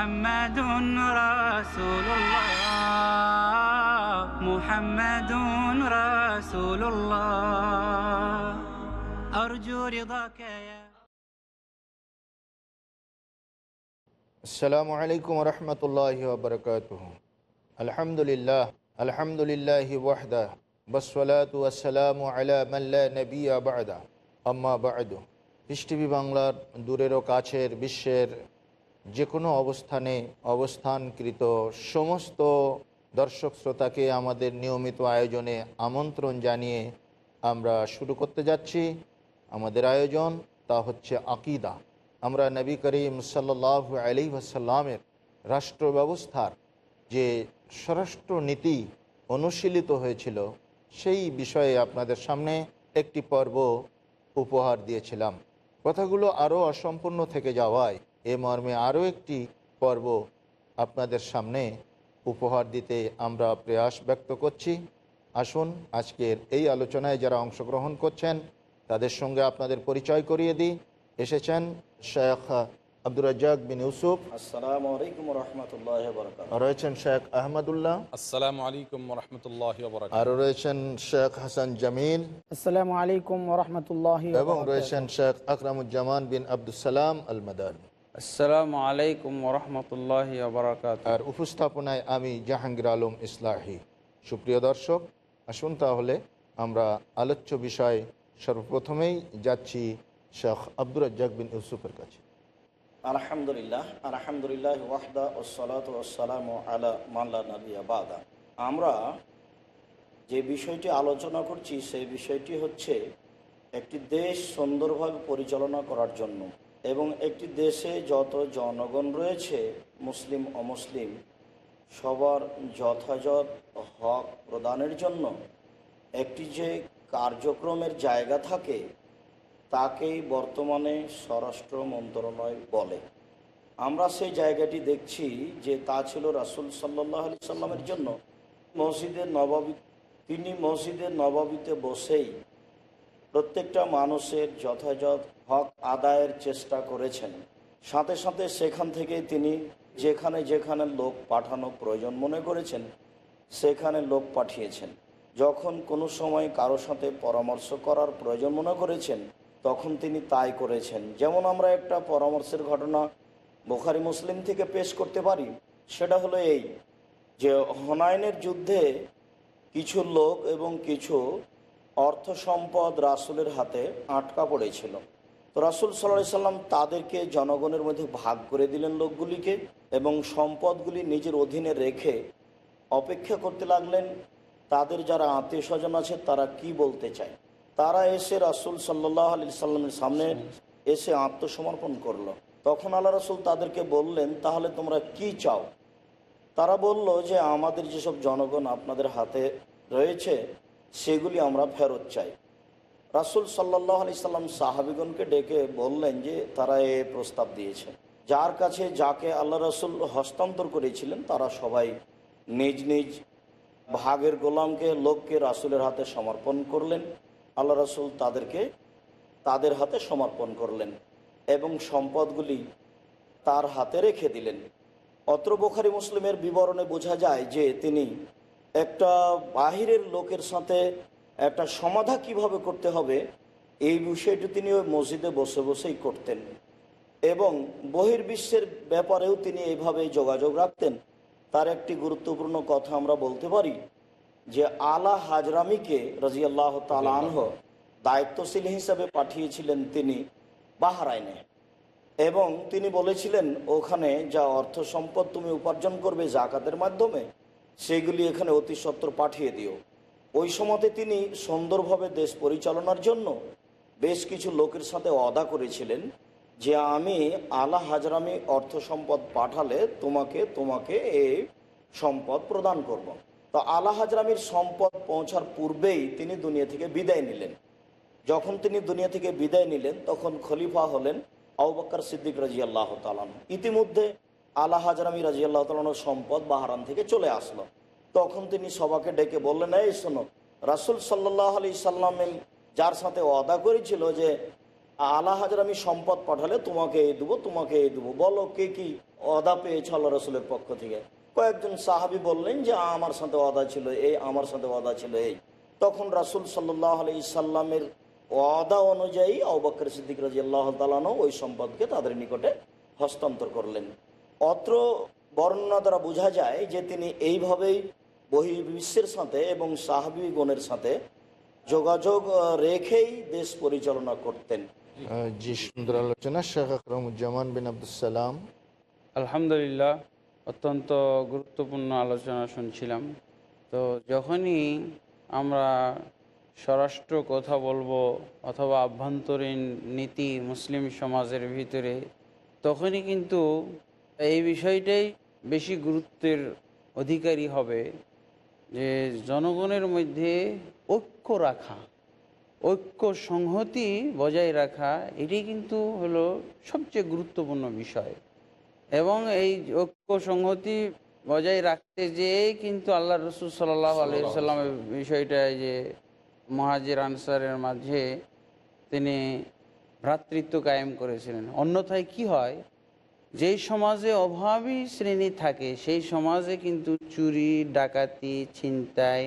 محمد رسول الله محمد رسول الله أرجو رضاك يا আসসালামু আলাইকুম রহমতুল্লাহ বরকাত আলহামদুলিল্লাহ আলহামদুলিল্লাহ ওয়াহদা বসলাত ওয়াসালাম আলা মাল্লা নবী আবাদা আম্মা বাদু পৃষ্টিভি বাংলার দূরেরও কাছের বিশ্বের যে কোনো অবস্থানে অবস্থানকৃত সমস্ত দর্শক শ্রোতাকে আমাদের নিয়মিত আয়োজনে আমন্ত্রণ জানিয়ে আমরা শুরু করতে যাচ্ছি। আমাদের আয়োজন তা হচ্ছে আকিদা। আমরা নবী করিম সাল্লাহ আলি আসাল্লামের রাষ্ট্র ব্যবস্থার যে স্বরাষ্ট্র নীতি অনুশীলিত হয়েছিল, সেই বিষয়ে আপনাদের সামনে একটি পর্ব উপহার দিয়েছিলাম। কথাগুলো আরও অসম্পূর্ণ থেকে যাওয়ায় এ মর্মে আরও একটি পর্ব আপনাদের সামনে উপহার দিতে আমরা প্রয়াস ব্যক্ত করছি। আসুন আজকের এই আলোচনায় যারা অংশগ্রহণ করছেন তাদের সঙ্গে আপনাদের পরিচয় করিয়ে দিই। এসেছেন শেখ আব্দুর রাজ্জাক বিন ইউসুফ। আসসালামু আলাইকুম রহমতুল্লাহ রয়েছেন শেখ আহমদুল্লাহ। আসসালামু আলাইকুম রহমতুল্লাহ আরও রয়েছেন শেখ হাসান জামিল। আসসালামু আলাইকুম এবং রয়েছেন শেখ আকরামুজ্জামান বিন আব্দুসালাম আল মাদান আসসালামু আলাইকুম ওরহমতুল্লাহ বারকাত আর উপস্থাপনায় আমি জাহাঙ্গীর আলম ইসলাহি। সুপ্রিয় দর্শক আসুন তাহলে আমরা আলোচ্য বিষয় সর্বপ্রথমেই যাচ্ছি শেখ আব্দুর রাজ্জাক বিন ইউসুফের কাছে। আলহামদুলিল্লাহ আলহামদুলিল্লাহ ওয়াহদা ওসলাত ওসালাম আলা মাল্লা নবী আবাদা আমরা যে বিষয়টি আলোচনা করছি সেই বিষয়টি হচ্ছে একটি দেশ সুন্দরভাবে পরিচালনা করার জন্য। এবং একটি দেশে যত জনগণ রয়েছে, মুসলিম, অমুসলিম, সবার যথাযথ হক প্রদানের জন্য একটি যে কার্যক্রমের জায়গা থাকে, তাকেই বর্তমানে স্বরাষ্ট্র মন্ত্রণালয় বলে। আমরা সেই জায়গাটি দেখছি যে তা ছিল রাসুল সাল্লাহ আলি সাল্লামের জন্য। মসজিদের নবাবী, তিনি মসজিদের নবাবিতে বসেই প্রত্যেকটা মানুষের যথাযথ হক আদায়ের চেষ্টা করেছেন। সাথে সাথে সেখান থেকে তিনি যেখানে যেখানে লোক পাঠানো প্রয়োজন মনে করেছেন, সেখানে লোক পাঠিয়েছেন। যখন কোনো সময় কারও সাথে পরামর্শ করার প্রয়োজন মনে করেছেন, তখন তিনি তাই করেছেন। যেমন আমরা একটা পরামর্শের ঘটনা বোখারি মুসলিম থেকে পেশ করতে পারি। সেটা হলো এই যে হনায়নের যুদ্ধে কিছু লোক এবং কিছু অর্থ সম্পদ রাসুলের হাতে আটকা পড়েছিল। তো রাসুল সাল্লাহ সাল্লাম তাদেরকে জনগণের মধ্যে ভাগ করে দিলেন লোকগুলিকে এবং সম্পদগুলি নিজের অধীনে রেখে অপেক্ষা করতে লাগলেন। তাদের যারা আত্মীয় স্বজন আছে, তারা কি বলতে চায়? তারা এসে রাসুল সাল্লাহ আলি সাল্লামের সামনে এসে আত্মসমর্পণ করল। তখন আল্লাহ রসুল তাদেরকে বললেন, তাহলে তোমরা কি চাও? তারা বলল যে, আমাদের যেসব জনগণ আপনাদের হাতে রয়েছে, সেগুলি আমরা ফেরত চাই। রাসুল সাল্লাহ আলি সাল্লাম ডেকে বললেন যে, তারা এ প্রস্তাব দিয়েছে। যার কাছে যাকে আল্লাহ রসুল হস্তান্তর করেছিলেন, তারা সবাই নিজ নিজ ভাগের গোলামকে, লোককে রাসুলের হাতে সমর্পণ করলেন। আল্লাহ রসুল তাদেরকে তাদের হাতে সমর্পণ করলেন এবং সম্পদগুলি তার হাতে রেখে দিলেন। অত্র বোখারি মুসলিমের বিবরণে বোঝা যায় যে, তিনি একটা বাহিরের লোকের সাথে একটা সমাধা কীভাবে করতে হবে এই বিষয়টি তিনি ওই মসজিদে বসে বসেই করতেন। এবং বহির্বিশ্বের ব্যাপারেও তিনি এইভাবে যোগাযোগ রাখতেন। তার একটি গুরুত্বপূর্ণ কথা আমরা বলতে পারি যে আলা হাজরামিকে রাজিয়াল্লাহ তালানহ দায়িত্বশীল হিসাবে পাঠিয়েছিলেন তিনি বাহারাইনে। এবং তিনি বলেছিলেন ওখানে যা অর্থ সম্পদ তুমি উপার্জন করবে জাকাতের মাধ্যমে সেগুলি এখানে অতি সত্বর পাঠিয়ে দিও। ওই সময়তে তিনি সুন্দরভাবে দেশ পরিচালনার জন্য বেশ কিছু লোকের সাথে অদা করেছিলেন যে আমি আলা হাজরামি অর্থ সম্পদ পাঠালে তোমাকে তোমাকে এই সম্পদ প্রদান করব। তো আলা হাজরামির সম্পদ পৌঁছার পূর্বেই তিনি দুনিয়া থেকে বিদায় নিলেন। যখন তিনি দুনিয়া থেকে বিদায় নিলেন, তখন খলিফা হলেন আউবাক্কর সিদ্দিক রাজি আল্লাহ তালান ইতিমধ্যে আলা হাজরামি রাজি আল্লাহ তালানোর সম্পদ বাহারান থেকে চলে আসলো। তখন তিনি সবাকে ডেকে বললেন, এই শোনো, রাসুল সাল্লাহ আলি সাল্লামের যার সাথে ওয়াদা করেছিল যে, আলা আমি সম্পদ পাঠালে তোমাকে এই দেবো, তোমাকে এই দেবো, বলো কে কি অদা পেয়েছ আল্লাহ রসুলের পক্ষ থেকে? কয়েকজন সাহাবি বললেন যে, আমার সাথে অদা ছিল এই, আমার সাথে অদা ছিল এই। তখন রাসুল সাল্লাহ আলি সাল্লামের অদা অনুযায়ী আবাক্কর সিদ্দিক রাজি আল্লাহ তালানো ওই সম্পদকে তাদের নিকটে হস্তান্তর করলেন। অত্র বর্ণনা দ্বারা বোঝা যায় যে, তিনি এইভাবেই বহির্বিশ্বের সাথে এবং সাহাবি গণের সাথে যোগাযোগ রেখেই দেশ পরিচালনা করতেন। জি সুন্দর আলোচনা। শেখ আকরমুজ্জামান বিন আবদুসালাম আলহামদুলিল্লাহ অত্যন্ত গুরুত্বপূর্ণ আলোচনা শুনছিলাম। তো যখনই আমরা স্বরাষ্ট্র কথা বলব অথবা আভ্যন্তরীণ নীতি মুসলিম সমাজের ভিতরে তখনই কিন্তু এই বিষয়টাই বেশি গুরুত্বের অধিকারী হবে। যে জনগণের মধ্যে ঐক্য রাখা, ঐক্য সংহতি বজায় রাখা, এটি কিন্তু হলো সবচেয়ে গুরুত্বপূর্ণ বিষয়। এবং এই ঐক্য সংহতি বজায় রাখতে যেয়ে কিন্তু আল্লাহ রসুল সাল্লাহ আলাইসাল্লামের বিষয়টা যে মহাজির আনসারের মাঝে তিনি ভ্রাতৃত্ব কায়েম করেছিলেন। অন্যথায় কি হয়? যেই সমাজে অভাবী শ্রেণি থাকে সেই সমাজে কিন্তু চুরি ডাকাতি ছিনতাই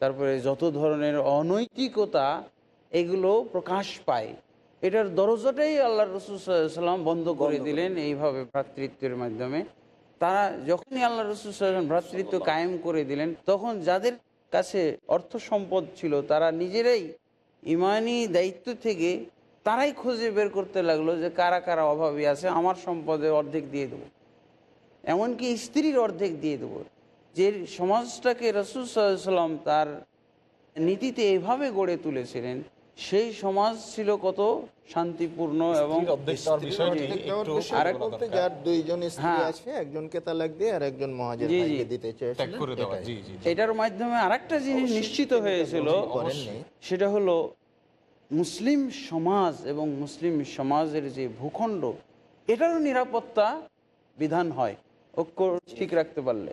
তারপরে যত ধরনের অনৈতিকতা এগুলো প্রকাশ পায়। এটার দরজাটাই আল্লাহ রসুল সাল্লাম বন্ধ করে দিলেন এইভাবে ভ্রাতৃত্বের মাধ্যমে। তারা যখনই আল্লাহ রসুল সাল্লাম ভ্রাতৃত্ব কায়েম করে দিলেন তখন যাদের কাছে অর্থ সম্পদ ছিল তারা নিজেরাই ইমানি দায়িত্ব থেকে তারাই খুঁজে বের করতে লাগল যে কারা কারা অভাবী আছে আমার সম্পদে অর্ধেক দিয়ে দেবো। এমনকি স্ত্রীর অর্ধেক দিয়ে দেবো। যে সমাজটাকে রসুল সাল্লাম তার নীতিতে এভাবে গড়ে তুলেছিলেন সেই সমাজ ছিল কত শান্তিপূর্ণ এবং। এটার মাধ্যমে আরেকটা জিনিস নিশ্চিত হয়েছিল সেটা হলো মুসলিম সমাজ এবং মুসলিম সমাজের যে ভূখণ্ড এটারও নিরাপত্তা বিধান হয়। ঐক্য ঠিক রাখতে পারলে।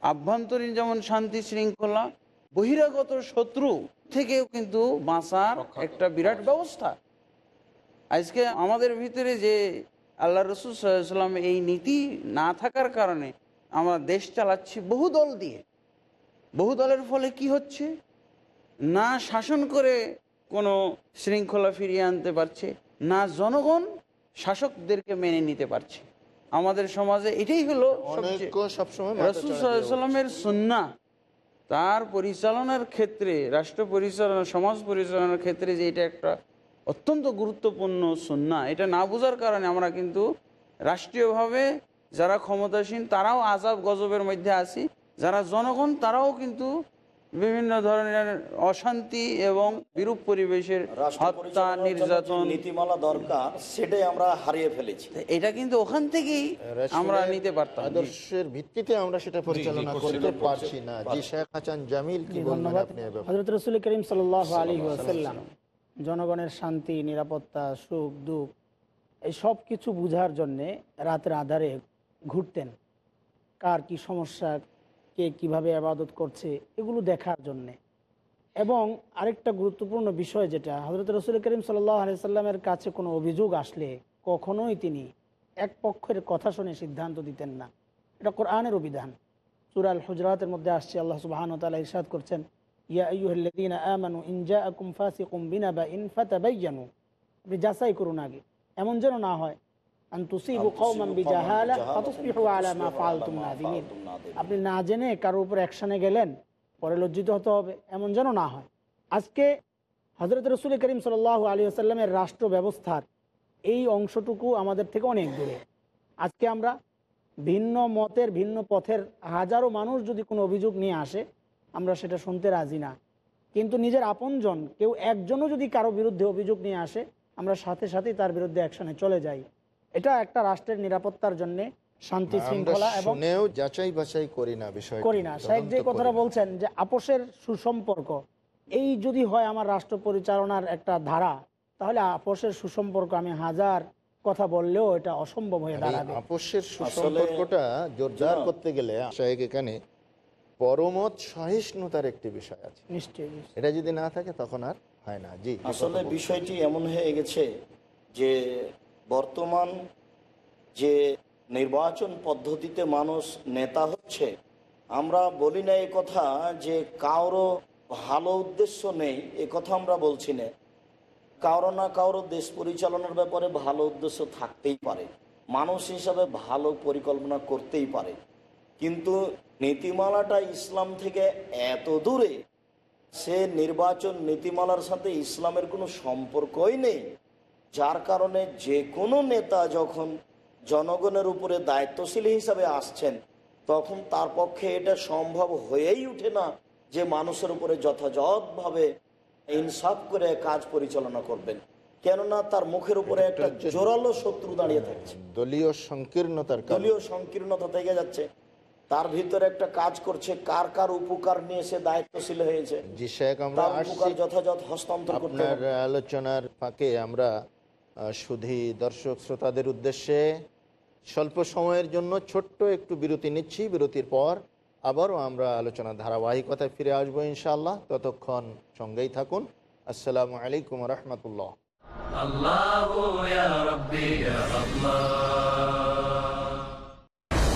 আভ্যন্তরীণ যেমন শান্তি শৃঙ্খলা বহিরাগত শত্রু থেকেও কিন্তু বাঁচার একটা বিরাট ব্যবস্থা। আজকে আমাদের ভিতরে যে আল্লাহ রসুল সাল্লাম এই নীতি না থাকার কারণে আমরা দেশ চালাচ্ছি বহু দল দিয়ে। বহু দলের ফলে কি হচ্ছে? না শাসন করে কোনো শৃঙ্খলা ফিরিয়ে আনতে পারছে না জনগণ শাসকদেরকে মেনে নিতে পারছে। আমাদের সমাজে এটাই হলো সবচেয়ে অনৈক্য সবসময় মাথা রসুল চাড়া দিয়ে সাল্লামের সুন্না তার পরিচালনার ক্ষেত্রে রাষ্ট্র পরিচালনা সমাজ পরিচালনার ক্ষেত্রে যে এটা একটা অত্যন্ত গুরুত্বপূর্ণ সুন্না এটা না বোঝার কারণে আমরা কিন্তু রাষ্ট্রীয়ভাবে যারা ক্ষমতাসীন তারাও আজাব গজবের মধ্যে আছি যারা জনগণ তারাও কিন্তু বিভিন্ন ধরনের অশান্তি এবং বিরূপ পরিবেশের হত্যা নির্যাতন। নীতিমালা দরকার সেটাই আমরা হারিয়ে ফেলেছি। এটা কিন্তু ওখান থেকেই আমরা নিতে পারতাম। আদর্শের ভিত্তিতে আমরা সেটা পরিচালনা করতে পারছি না। জি শেখ হাসান জামিল কি ধন্যবাদ? হজরত রসুল করিম সাল আলী ওয়াসাল্লাম। জনগণের শান্তি নিরাপত্তা সুখ দুঃখ এই সব কিছু বুঝার জন্যে রাতের আধারে ঘুরতেন। কার কি সমস্যা কে কীভাবে আবাদত করছে, এগুলো দেখার জন্যে। এবং আরেকটা গুরুত্বপূর্ণ বিষয় যেটা হজরত রসুল করিম সাল্লাহ আলিয়াল্লামের কাছে কোনো অভিযোগ আসলে কখনোই তিনি এক পক্ষের কথা শুনে সিদ্ধান্ত দিতেন না। এটা কোরআনের অভিধান। সুরাল হুজরাতের মধ্যে আসছে, আল্লাহ সুবাহান তালা ইরশাদ করছেন, ইয়া আপনি যাচাই করুন আগে। এমন যেন না হয় আপনি না জেনে কারোর উপর অ্যাকশনে গেলেন পরে লজ্জিত হতে হবে। এমন যেন না হয়। আজকে হজরত রসুল করিম সাল আলী আসাল্লামের রাষ্ট্র ব্যবস্থার এই অংশটুকু আমাদের থেকে অনেক দূরে। আজকে আমরা ভিন্ন মতের ভিন্ন পথের হাজারো মানুষ যদি কোনো অভিযোগ নিয়ে আসে আমরা সেটা শুনতে রাজি না। কিন্তু নিজের আপনজন কেউ একজনও যদি কারও বিরুদ্ধে অভিযোগ নিয়ে আসে আমরা সাথে সাথেই তার বিরুদ্ধে অ্যাকশনে চলে যাই। এটা একটা রাষ্ট্রের নিরাপত্তার জন্য শান্তি শৃঙ্খলা এবং যাচাই বাছাই করি না বিষয় করি না। শেখ যে কথাটা বলছেন যে আপোষের সুসম্পর্ক এই যদি হয় আমার রাষ্ট্র পরিচালনার একটা ধারা তাহলে আপোষের সুসম্পর্ক আমি হাজার কথা বললেও এটা অসম্ভব হয়ে দাঁড়াবে। আপোষের সুসম্পর্কটা জোরদার। করতে গেলে শাহেক এখানে পরমত সহিষ্ণুতার একটি বিষয় আছে। নিশ্চয়ই নিশ্চয়ই। এটা যদি না থাকে তখন আর হয় না। জি। আসলে বিষয়টি এমন হয়ে গেছে যে বর্তমান যে নির্বাচন পদ্ধতিতে মানুষ নেতা হচ্ছে, আমরা বলি না কথা যে কারও ভালো উদ্দেশ্য নেই, এ কথা আমরা বলছি না। কারও না কারও দেশ পরিচালনার ব্যাপারে ভালো উদ্দেশ্য থাকতেই পারে, মানুষ হিসাবে ভালো পরিকল্পনা করতেই পারে। কিন্তু নীতিমালাটা ইসলাম থেকে এত দূরে, সে নির্বাচন নীতিমালার সাথে ইসলামের কোনো সম্পর্কই নেই। যার কারণে যে কোনো নেতা যখন জনগণের উপরে দায়িত্বশীল হিসাবে আসছেন তখন তার পক্ষে এটা সম্ভব হয়েই উঠে না যে মানুষের উপরে যথাযথভাবে ইনসাফ করে কাজ পরিচালনা করবেন। কেননা তার মুখের উপরে একটা জোরালো শত্রু দাঁড়িয়ে থাকছে। দলীয় সংকীর্ণতার দলীয় সংকীর্ণতা থেকে যাচ্ছে। তার ভিতরে একটা কাজ করছে কার কার উপকার নিয়ে সে দায়িত্বশীল হয়েছে। যথাযথ হস্তান্তর আপনার আলোচনার ফাঁকে আমরা শুধু দর্শক শ্রোতাদের উদ্দেশ্যে স্বল্প সময়ের জন্য ছোট্ট একটু বিরতি নিচ্ছি। বিরতির পর আবারও আমরা আলোচনা ধারাবাহিকতায় ফিরে আসব ইনশাআল্লাহ। ততক্ষণ সঙ্গেই থাকুন। আসসালামু আলাইকুম রহমতুল্লাহ।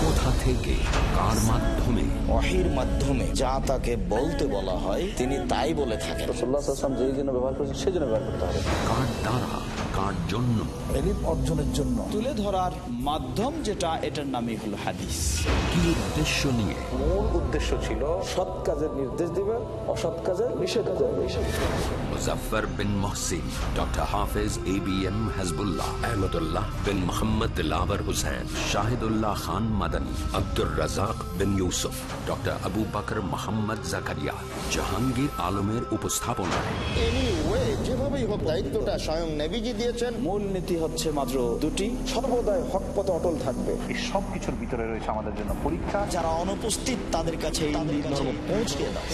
কোথা থেকে কার মাধ্যমে? অহির মাধ্যমে যা তাকে বলতে বলা হয় তিনি তাই বলে থাকেন। যে জন্য ব্যবহার করছেন সেই জন্য ব্যবহার করতে হবে। কার দ্বারা? কার জন্য? অর্জনের জন্য। তুলে ধরার মাধ্যম যেটা এটার নামই হলো হাদিস। কি উদ্দেশ্য নিয়ে? মূল উদ্দেশ্য ছিল সৎ কাজের নির্দেশ দিবে অসৎ কাজের নিষেধ করবে Muzaffar bin Mohsin doctor Hafez A B M Hizbullah Ahmadullah bin Mohammad Dilawar Hossain Shahidullah Khan Madani Abdur Razzak bin Yusuf doctor Abu Bakar Mohammad Zakaria Jahangir আলমের উপস্থাপনায়। যেভাবেই হোক দায়িত্বটা স্বয়ং নেভিজি দিয়েছেন মূল নীতি হচ্ছে মাত্র দুটি সর্বদাই হক পথে অটল থাকবে। এই সব কিছুর ভিতরে রয়েছে আমাদের জন্য পরীক্ষা। যারা অনুপস্থিত তাদের কাছে এই পৌঁছে দাও।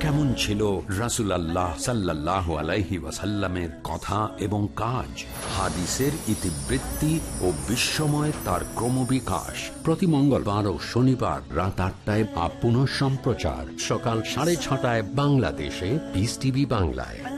কেমন ছিল রাসুল আল্লাহ সাল্লাহ আলাইহি ওয়াসাল্লামের কথা এবং কাজ? হাদিসের ইতিবৃত্তি ও বিশ্বময় তার ক্রমবিকাশ। প্রতি মঙ্গলবার ও শনিবার রাত আটটায় বা পুনঃ সম্প্রচার। সকাল সাড়ে ছটায় বাংলাদেশে পিস টিভি বাংলায়।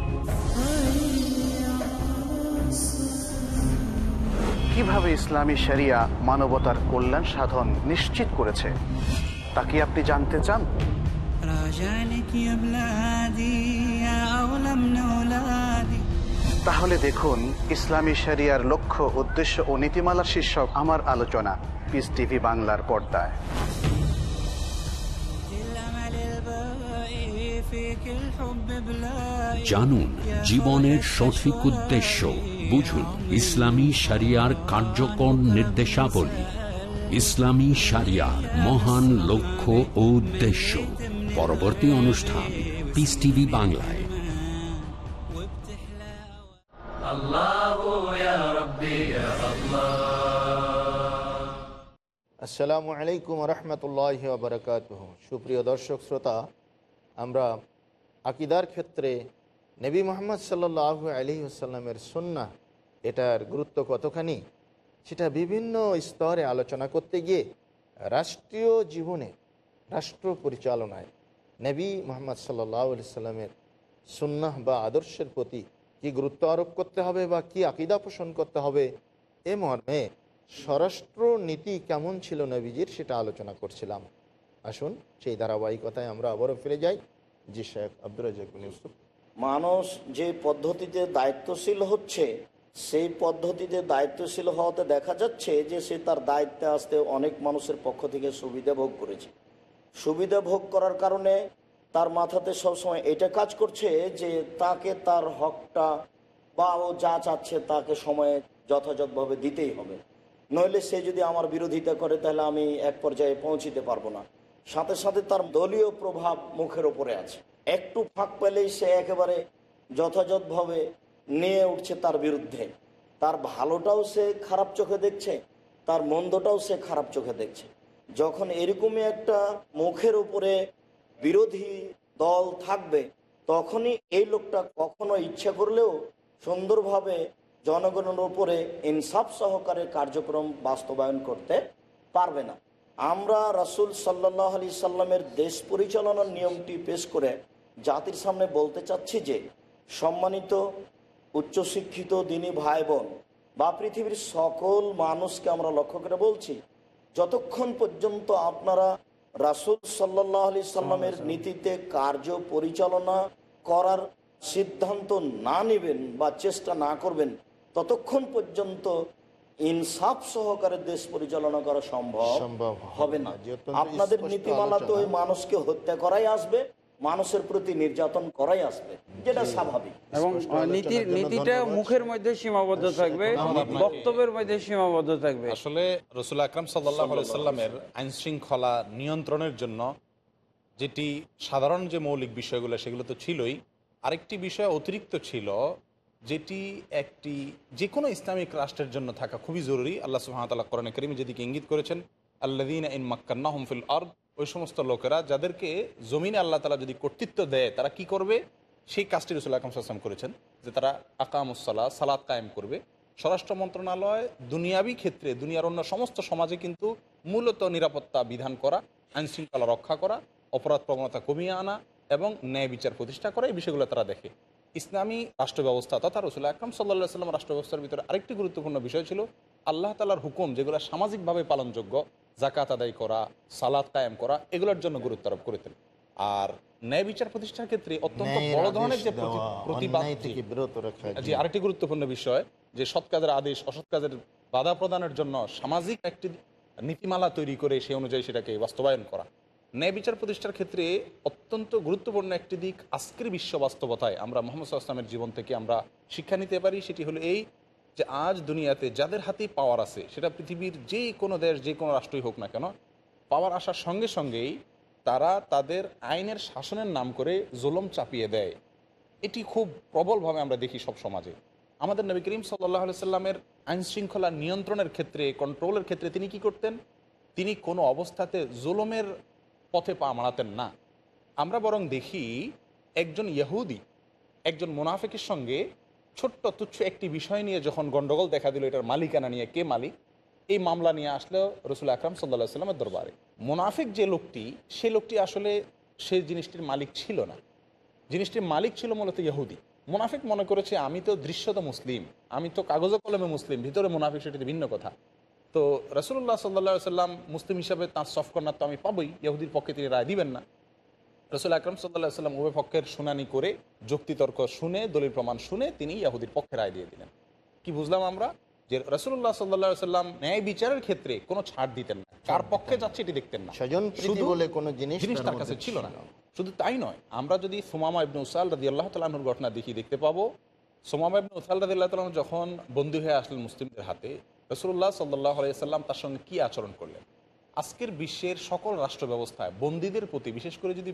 কিভাবে ইসলামী শরিয়া মানবতার কল্যাণ সাধন নিশ্চিত করেছে তা কি আপনি জানতে চান راجع لك يا بلادي يا أولى من أولادي তাহলে দেখুন ইসলামী শরিয়ার লক্ষ্য উদ্দেশ্য ও নীতিমালা শীর্ষক আমার আলোচনা পিস টিভি বাংলার পর্দায় الأمل الباقي فيك الحب بلاقي জানুন জীবনের সঠিক উদ্দেশ্য বুঝুন ইসলামী সারিয়ার কার্যকর নির্দেশাবলী। ইসলামী সারিয়ার মহান লক্ষ্য ও উদ্দেশ্য। পরবর্তী অনুষ্ঠান পিস টিভি বাংলায়। আসসালামু আলাইকুম রহমতুল্লাহ বারকাত সুপ্রিয় দর্শক শ্রোতা আমরা আকিদার ক্ষেত্রে নবী মোহাম্মদ সাল্লাহ আলি আসাল্লামের সন্না এটার গুরুত্ব কতখানি? সেটা বিভিন্ন স্তরে আলোচনা করতে গিয়ে রাষ্ট্রীয় জীবনে, রাষ্ট্র পরিচালনায় নবী মোহাম্মদ সাল্লাহ আলি সাল্লামের সুন্নাহ বা আদর্শের প্রতি কি গুরুত্ব আরোপ করতে হবে বা কি আকিদা পোষণ করতে হবে, এ মর্মে স্বরাষ্ট্র নীতি কেমন ছিল নবীজির সেটা আলোচনা করছিলাম। আসুন সেই ধারাবাহিকতায় আমরা আবারও ফিরে যাই। জি শেখ আব্দুর রাজাক বিন ইউসুফ। মানুষ যে পদ্ধতিতে দায়িত্বশীল হচ্ছে, সেই পদ্ধতিতে দায়িত্বশীল হওয়াতে দেখা যাচ্ছে যে সে তার দায়িত্বে আসতে অনেক মানুষের পক্ষ থেকে সুবিধা ভোগ করেছে। সুবিধা ভোগ করার কারণে তার মাথাতে সবসময় এটা কাজ করছে যে তাকে তার হকটা বা ও যা চাচ্ছে তাকে সময়ে যথাযথভাবে দিতেই হবে। নইলে সে যদি আমার বিরোধিতা করে, তাহলে আমি এক পর্যায়ে পৌঁছিতে পারব না। সাথে সাথে তার দলীয় প্রভাব মুখের ওপরে আছে। একটু ফাঁক পেলেই সে একেবারে যথাযথভাবে নিয়ে উঠছে তার বিরুদ্ধে। তার ভালোটাও সে খারাপ চোখে দেখছে, তার মন্দটাও সে খারাপ চোখে দেখছে। যখন এরকমই একটা মুখের উপরে বিরোধী দল থাকবে, তখনই এই লোকটা কখনো ইচ্ছা করলেও সুন্দরভাবে জনগণের উপরে ইনসাফ সহকারে কার্যক্রম বাস্তবায়ন করতে পারবে না। আমরা রাসুল সাল্লাহ আলি সাল্লামের দেশ পরিচালনার নিয়মটি পেশ করে জাতির সামনে বলতে চাচ্ছি যে সম্মানিত উচ্চশিক্ষিত দিনী ভাই বোন বা পৃথিবীর সকল মানুষকে আমরা লক্ষ্য করে বলছি যতক্ষণ পর্যন্ত আপনারা রাসুল সাল্লাহ আলি সাল্লামের নীতিতে কার্য পরিচালনা করার সিদ্ধান্ত না নেবেন বা চেষ্টা না করবেন ততক্ষণ পর্যন্ত ইনসাফ সহকারে দেশ পরিচালনা করা সম্ভব হবে না। আপনাদের নীতিমালা তো ওই মানুষকে হত্যা করাই আসবে। মানুষের প্রতি নির্যাতন করাই আসবে যেটা স্বাভাবিক। এবং নীতির নীতিটা মুখের মধ্যে সীমাবদ্ধ থাকবে বক্তব্যের মধ্যে সীমাবদ্ধ থাকবে। আসলে রসুল আকরাম সাল্লাহ সাল্লামের আইন শৃঙ্খলা নিয়ন্ত্রণের জন্য যেটি সাধারণ যে মৌলিক বিষয়গুলো সেগুলো তো ছিলই আরেকটি বিষয় অতিরিক্ত ছিল যেটি একটি যে কোনো ইসলামিক রাষ্ট্রের জন্য থাকা খুবই জরুরি। আল্লাহ সুহামতাল্লাহ কোরআন করিম যেদিকে ইঙ্গিত করেছেন আল্লাদিন ইন মাক্কান্না হুমফিল আর্দ ওই সমস্ত লোকেরা যাদেরকে জমিনে আল্লাহ তালা যদি কর্তৃত্ব দেয়, তারা কি করবে? সেই কাজটি রসুল আকরম সাল্লাম করেছেন, যে তারা আকামুসাল্লাহ সালাদ কায়েম করবে। স্বরাষ্ট্র মন্ত্রণালয় দুনিয়াবি ক্ষেত্রে, দুনিয়ার অন্য সমস্ত সমাজে কিন্তু মূলত নিরাপত্তা বিধান করা আইন শৃঙ্খলা রক্ষা করা, অপরাধ প্রবণতা কমিয়ে আনা এবং ন্যায় বিচার প্রতিষ্ঠা করা, এই বিষয়গুলো তারা দেখে। ইসলামী রাষ্ট্র ব্যবস্থা তথা রসুল আকরম সাল্লা সাল্লাম রাষ্ট্র ব্যবস্থার ভিতরে আরেকটি গুরুত্বপূর্ণ বিষয় ছিল, আল্লাহ তালার হুকুম যেগুলো সামাজিকভাবে পালনযোগ্য জাকাত আদায় করা সালাদ কায়েম করা এগুলোর জন্য গুরুত্ব আরোপ করেতেন আর ন্যায় বিচার প্রতিষ্ঠার ক্ষেত্রে অত্যন্ত বড় ধরনের যে প্রতিবাদ জি আরেকটি গুরুত্বপূর্ণ বিষয় যে সৎ কাজের আদেশ অসৎ কাজের বাধা প্রদানের জন্য সামাজিক একটি নীতিমালা তৈরি করে সেই অনুযায়ী সেটাকে বাস্তবায়ন করা। ন্যায় বিচার প্রতিষ্ঠার ক্ষেত্রে অত্যন্ত গুরুত্বপূর্ণ একটি দিক আজকের বিশ্ব বাস্তবতায়। আমরা মোহাম্মদ আসলামের জীবন থেকে আমরা শিক্ষা নিতে পারি সেটি হলো এই যে আজ দুনিয়াতে যাদের হাতেই পাওয়ার আছে, সেটা পৃথিবীর যে কোনো দেশ যে কোনো রাষ্ট্রই হোক না কেন পাওয়ার আসার সঙ্গে সঙ্গেই তারা তাদের আইনের শাসনের নাম করে জুলম চাপিয়ে দেয়। এটি খুব প্রবলভাবে আমরা দেখি সব সমাজে। আমাদের নবী করিম সাল্লাহ সাল্লামের আইন শৃঙ্খলা নিয়ন্ত্রণের ক্ষেত্রে কন্ট্রোলের ক্ষেত্রে তিনি কি করতেন? তিনি কোনো অবস্থাতে জুলমের পথে পা মারাতেন না। আমরা বরং দেখি একজন ইহুদি, একজন মোনাফেকের সঙ্গে ছোট্ট তুচ্ছ একটি বিষয় নিয়ে যখন গন্ডগোল দেখা দিল, এটার মালিকানা নিয়ে কে মালিক? এই মামলা নিয়ে আসলো রসুল আকরাম সাল্লাহ সাল্লামের দরবারে। মোনাফিক যে লোকটি, সে লোকটি আসলে সে জিনিসটির মালিক ছিল না। জিনিসটির মালিক ছিল মূলত ইহুদি। মুনাফিক মনে করেছে, আমি তো দৃশ্যত মুসলিম, আমি তো কাগজে কলমে মুসলিম, ভিতরে মুনাফিক সেটি ভিন্ন কথা। তো রসুল্লাহ সাল্লা সাল্লাম মুসলিম হিসাবে তাঁর সফ কর্নার তো আমি পাবই, ইহুদির পক্ষে তিনি রায় দিবেন না। রসুল আকরম সাল্লাহ সাল্লাম উভয় পক্ষের শুনানি করে যুক্তিতর্ক শুনে দলিল প্রমাণ শুনে তিনি ইয়াহুদির পক্ষে রায় দিয়ে দিলেন। কি বুঝলাম আমরা? যে রসুল্লাহ সাল্লাহ সাল্লাম ন্যায় বিচারের ক্ষেত্রে কোনো ছাড় দিতেন না। কার পক্ষে যাচ্ছে এটি দেখতেন না। স্বজন শুধু বলে কোনো জিনিস তার কাছে ছিল না। শুধু তাই নয় আমরা যদি সোমামা ইবনু উসাল রাদি আল্লাহ তালাহুর ঘটনা দেখি দেখতে পাবো সোমামা ইবনু উসাল রাদি আল্লাহ তালাহ যখন বন্দী হয়ে আসলেন মুসলিমদের হাতে রসুল্লাহ সাল্লাহ আলাইসাল্লাম তার সঙ্গে কি আচরণ করলেন? আজকের বিশ্বের সকল রাষ্ট্র ব্যবস্থায় বন্দীদের প্রতি বিশেষ করে যদি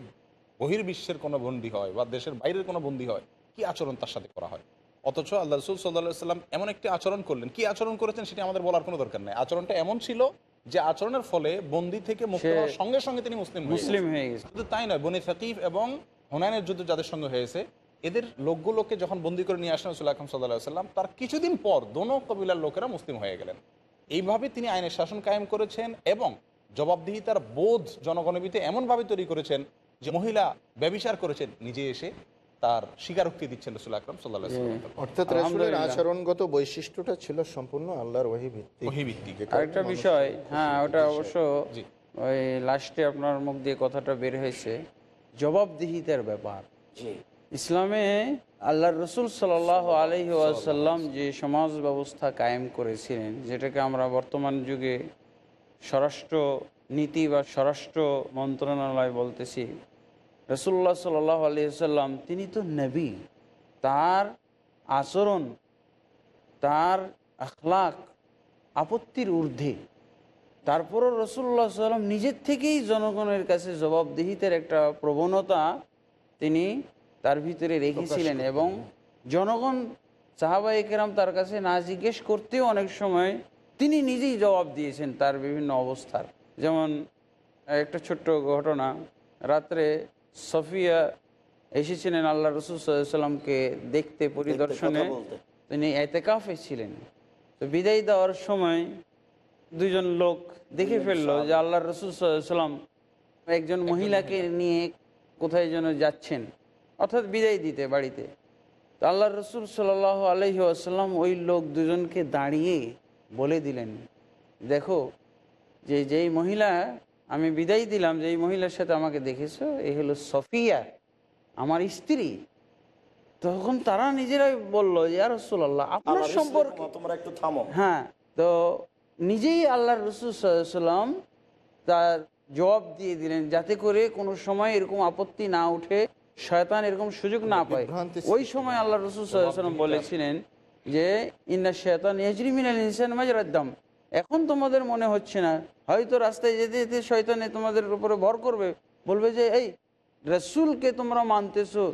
বহির্বিশ্বের কোনো বন্দী হয় বা দেশের বাইরের কোনো বন্দী হয় কি আচরণ তার সাথে করা হয়? অথচ আল্লাহ রসুল সাল্লাহ সাল্লাম এমন একটি আচরণ করলেন। কি আচরণ করেছেন সেটি আমাদের বলার কোনো দরকার নেই। আচরণটা এমন ছিল যে আচরণের ফলে বন্দী থেকে মুক্ত হওয়ার সঙ্গে সঙ্গে তিনি মুসলিম মুসলিম হয়ে গেছে শুধু তাই নয় বনি সাকিফ এবং হুনায়নের যুদ্ধ যাদের সঙ্গে হয়েছে এদের লোকগুলোকে যখন বন্দি করে নিয়ে আসলেন রসুল আকরম সাল্লাহ সাল্লাম তার কিছুদিন পর দোনো কবিলার লোকেরা মুসলিম হয়ে গেলেন। এইভাবে তিনি আইনের শাসন কায়েম করেছেন এবং জবাবদিহিতার বোধ জনগণের ভিতরে এমনভাবে তৈরি করেছেন যে মহিলা ব্যবিচার করেছেন নিজে এসে তার স্বীকারোক্তি দিচ্ছেন রসুল আকরম সাল্লাহ অর্থাৎ রাসূলের আচরণগত বৈশিষ্ট্যটা ছিল সম্পূর্ণ আল্লাহর আরেকটা বিষয় হ্যাঁ ওটা অবশ্য ওই লাস্টে আপনার মুখ দিয়ে কথাটা বের হয়েছে। জবাবদিহিতার ব্যাপার। ইসলামে আল্লাহ রসুল সাল আলহি আসাল্লাম যে সমাজ ব্যবস্থা কায়েম করেছিলেন যেটাকে আমরা বর্তমান যুগে স্বরাষ্ট্র নীতি বা স্বরাষ্ট্র মন্ত্রণালয় বলতেছি রসুল্লাহ সাল আলি সাল্লাম তিনি তো নবী। তার আচরণ তার আখলাক আপত্তির ঊর্ধ্বে। তারপরও রসুল্লাহ সাল্লাম নিজের থেকেই জনগণের কাছে জবাবদিহিতের একটা প্রবণতা তিনি তার ভিতরে রেখেছিলেন এবং জনগণ সাহাবা একরাম তার কাছে না জিজ্ঞেস করতেও অনেক সময় তিনি নিজেই জবাব দিয়েছেন তার বিভিন্ন অবস্থার। যেমন একটা ছোট্ট ঘটনা রাত্রে সফিয়া এসেছিলেন আল্লাহ রসুল সাল্লামকে দেখতে পরিদর্শনে। তিনি এতেকাফে ছিলেন। তো বিদায় দেওয়ার সময় দুজন লোক দেখে ফেলল যে আল্লাহ রসুল সাল্লাম একজন মহিলাকে নিয়ে কোথায় যেন যাচ্ছেন। অর্থাৎ বিদায় দিতে বাড়িতে। তো আল্লাহ রসুল সাল আলহি আসাল্লাম ওই লোক দুজনকে দাঁড়িয়ে বলে দিলেন দেখো যে যেই মহিলা আমি বিদায় দিলাম যে এই মহিলার সাথে আমাকে দেখেছ এই হলো সফিয়া আমার স্ত্রী। তখন তারা নিজেরাই বলল যে আর রসুল্লাহ আপনার সম্পর্কে তোমরা একটু থামো। হ্যাঁ তো নিজেই আল্লাহ রসুল সাল্লাম তার জবাব দিয়ে দিলেন যাতে করে কোনো সময় এরকম আপত্তি না উঠে শয়তান এরকম সুযোগ না পায়। ওই সময় আল্লাহ রসুল সাল্লাম বলেছিলেন যে ইন্না শয়তান ইয়াজরিমিনাল ইনসান মাজরাদ্দাম এখন তোমাদের মনে হচ্ছে না। হয়তো রাস্তায় যেতে যেতে শয়তানে তোমাদের উপরে ভর করবে। বলবে যে, এই রসুলকে তোমরা মানতেছো।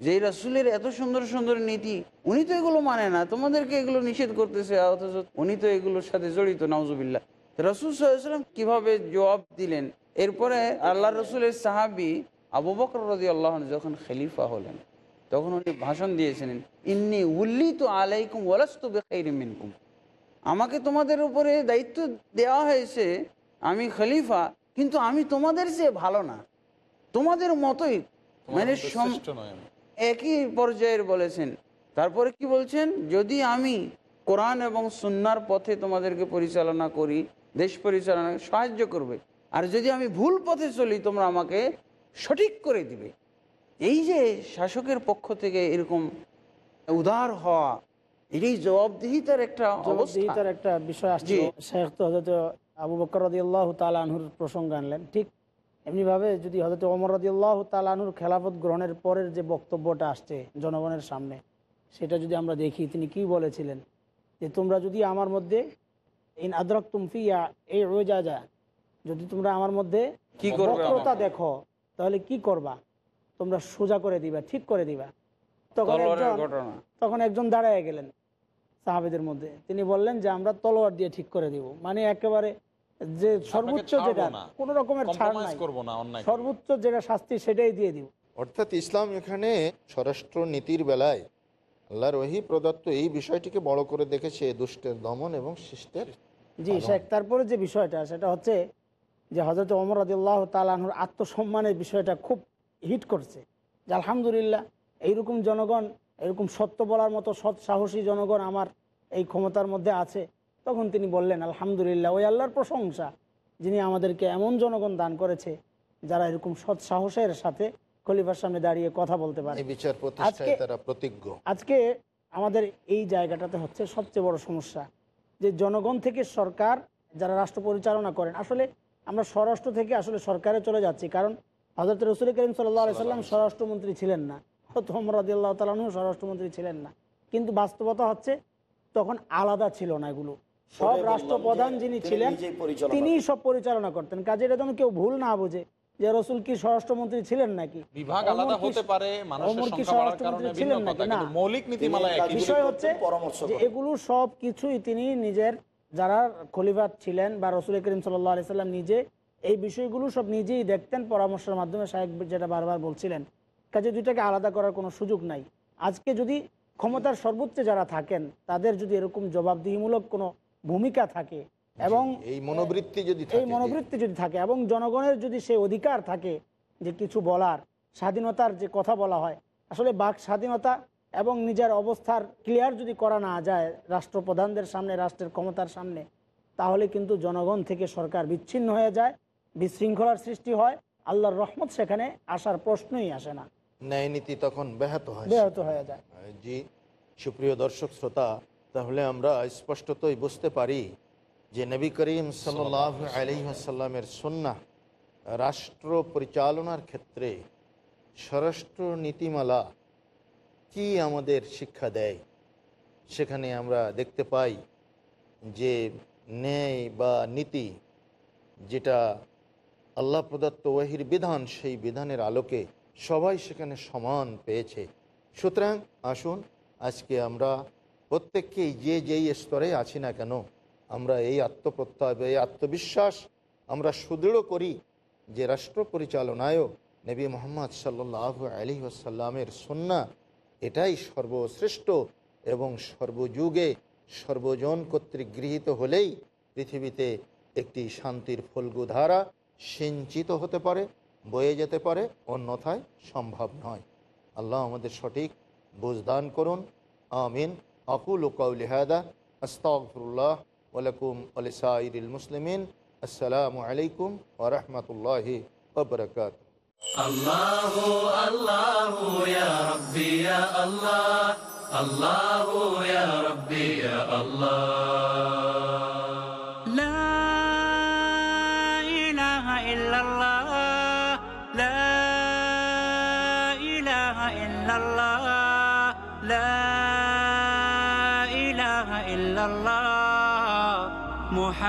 যেই রাসুলের এত সুন্দর সুন্দর নীতি, উনি তো এগুলো মানে না। তোমাদেরকে এগুলো নিষেধ করতেছে। অথচ উনি তো এগুলোর সাথে জড়িত নাউজুবিল্লা রসুল সাল্লাম কীভাবে জবাব দিলেন? এরপরে আল্লাহ রসুলের সাহাবি আবু বকর রদি আল্লাহ যখন খলিফা হলেন, তখন উনি ভাষণ দিয়েছিলেন, ইন্নি উল্লি তো আলাইকুম ওয়ালাস্তু বেখাইরিমিনকুম আমাকে তোমাদের উপরে দায়িত্ব দেওয়া হয়েছে আমি খলিফা কিন্তু আমি তোমাদের চেয়ে ভালো না। তোমাদের মতোই। মানে। একই পর্যায়ের বলেছেন। তারপরে কি বলছেন? যদি আমি কোরআন এবং সুন্নার পথে তোমাদেরকে পরিচালনা করি দেশ পরিচালনা সাহায্য করবে। আর যদি আমি ভুল পথে চলি তোমরা আমাকে সঠিক করে দিবে। এই যে শাসকের পক্ষ থেকে এরকম উদার হওয়া এটাই জবাবদিহিতার একটা জবাবদিহিতার একটা বিষয় আসছে শেখ তো হজরত আবু বকর তালাহুর প্রসঙ্গ আনলেন। ঠিক এমনিভাবে যদি হজরত ওমর খেলাফত গ্রহণের পরের যে বক্তব্যটা আসছে জনগণের সামনে সেটা যদি আমরা দেখি তিনি কি বলেছিলেন? যে তোমরা যদি আমার মধ্যে ইন আদরক তুমফিয়া এই যদি তোমরা আমার মধ্যে বক্রতা দেখো তাহলে কি করবা? তোমরা সোজা করে দিবা ঠিক করে দিবা। তখন একজন- তখন একজন দাঁড়ায় গেলেন। সাহাবেদের মধ্যে। তিনি বললেন যে আমরা তলোয়ার দিয়ে ঠিক করে দিব। মানে একেবারে যে সর্বোচ্চ যেটা কোন রকমের ছাড় নাই। করব না অন্যায় সর্বোচ্চ যেটা শাস্তি সেটাই দিয়ে দিব। অর্থাৎ ইসলাম এখানে স্বরাষ্ট্র নীতির বেলায় আল্লাহর ওহি প্রদত্ত এই বিষয়টিকে বড় করে দেখেছে দুষ্টের দমন এবং শিষ্টের জি শেখ তারপরে যে বিষয়টা সেটা হচ্ছে যে হজরত ওমর রদুল্লাহ তালাহুর আত্মসম্মানের বিষয়টা খুব হিট করছে। যে আলহামদুলিল্লাহ এইরকম জনগণ এরকম সত্য বলার মতো সৎ সাহসী জনগণ আমার এই ক্ষমতার মধ্যে আছে। তখন তিনি বললেন আলহামদুলিল্লাহ ওই আল্লাহর প্রশংসা যিনি আমাদেরকে এমন জনগণ দান করেছে যারা এরকম সৎ সাহসের সাথে খলিফার সামনে দাঁড়িয়ে কথা বলতে পারে। আজকে- প্রতিজ্ঞ। আজকে আমাদের এই জায়গাটাতে হচ্ছে সবচেয়ে বড় সমস্যা যে জনগণ থেকে সরকার যারা রাষ্ট্র পরিচালনা করেন আসলে আমরা স্বরাষ্ট্র থেকে আসলে সরকারে চলে যাচ্ছি কারণ হজরত রসুল করিম সাল্লাহ সাল্লাম স্বরাষ্ট্রমন্ত্রী ছিলেন না। হমরাদিল্লাহ তালাহ স্বরাষ্ট্রমন্ত্রী ছিলেন না। কিন্তু বাস্তবতা হচ্ছে তখন আলাদা ছিল না এগুলো। সব রাষ্ট্রপ্রধান যিনি তিনি ছিলেন তিনি সব পরিচালনা করতেন। কাজে এটা যেন কেউ ভুল না বোঝে যে রসুল কি স্বরাষ্ট্রমন্ত্রী ছিলেন নাকি? বিভাগ আলাদা হতে পারে মানুষের সংখ্যা বাড়ার কারণে স্বরাষ্ট্রমন্ত্রী ভিন্ন ছিলেন কথা নাকি? না। কিন্তু মৌলিক নীতিমালা একই। বিষয় হচ্ছে যে এগুলো সব কিছুই তিনি নিজের যারা খলিফাত ছিলেন বা রসুল করিম সাল্লাহ আলি সাল্লাম নিজে এই বিষয়গুলো সব নিজেই দেখতেন পরামর্শের মাধ্যমে। সাহেব যেটা বারবার বলছিলেন কাজে দুইটাকে আলাদা করার কোনো সুযোগ নাই। আজকে যদি ক্ষমতার সর্বোচ্চ যারা থাকেন তাদের যদি এরকম জবাবদিহিমূলক কোনো ভূমিকা থাকে এবং এই মনোবৃত্তি যদি এই মনোবৃত্তি যদি থাকে এবং জনগণের যদি সেই অধিকার থাকে যে কিছু বলার স্বাধীনতার যে কথা বলা হয় আসলে বাক স্বাধীনতা এবং নিজের অবস্থার ক্লিয়ার যদি করা না যায় রাষ্ট্রপ্রধানদের সামনে রাষ্ট্রের ক্ষমতার সামনে তাহলে কিন্তু জনগণ থেকে সরকার বিচ্ছিন্ন হয়ে যায় বিশৃঙ্খলার সৃষ্টি হয় আল্লাহর রহমত সেখানে আসার প্রশ্নই আসে না। ন্যায় নীতি তখন ব্যাহত হয়। ব্যাহত হয়ে যায়। জি সুপ্রিয় দর্শক শ্রোতা তাহলে আমরা স্পষ্টতই বুঝতে পারি যে নবী করিম সাল্লাহ আলহিহাসাল্লামের সন্না রাষ্ট্র পরিচালনার ক্ষেত্রে স্বরাষ্ট্র নীতিমালা কি আমাদের শিক্ষা দেয়? সেখানে আমরা দেখতে পাই যে ন্যায় বা নীতি যেটা আল্লাহ প্রদত্ত ওয়াহির বিধান সেই বিধানের আলোকে সবাই সেখানে সমান পেয়েছে। সুতরাং আসুন, আজকে আমরা প্রত্যেককেই যে যেই স্তরে আছি না কেন, আমরা এই আত্মপ্রত্যয়, এই আত্মবিশ্বাস আমরা সুদৃঢ় করি যে রাষ্ট্র পরিচালনায়ও নবী মোহাম্মদ সাল্লাহ আলী আসাল্লামের সন্না এটাই সর্বশ্রেষ্ঠ এবং সর্বযুগে সর্বজন কর্তৃক গৃহীত হলেই পৃথিবীতে একটি শান্তির ফলগুধারা সিঞ্চিত হতে পারে। বয়ে যেতে পারে অন্যথায় সম্ভব নয় আল্লাহ আমাদের সঠিক বুঝদান করুন আমিন আকুল কৌলি হাদা আস্তফরুল্লাহ ওয়ালাকুম আলিসাইল মুসলিমিন আসসালামু আলাইকুম ওরহমতুল্লাহি ওবরকাত الله الله يا ربي يا الله الله يا ربي يا الله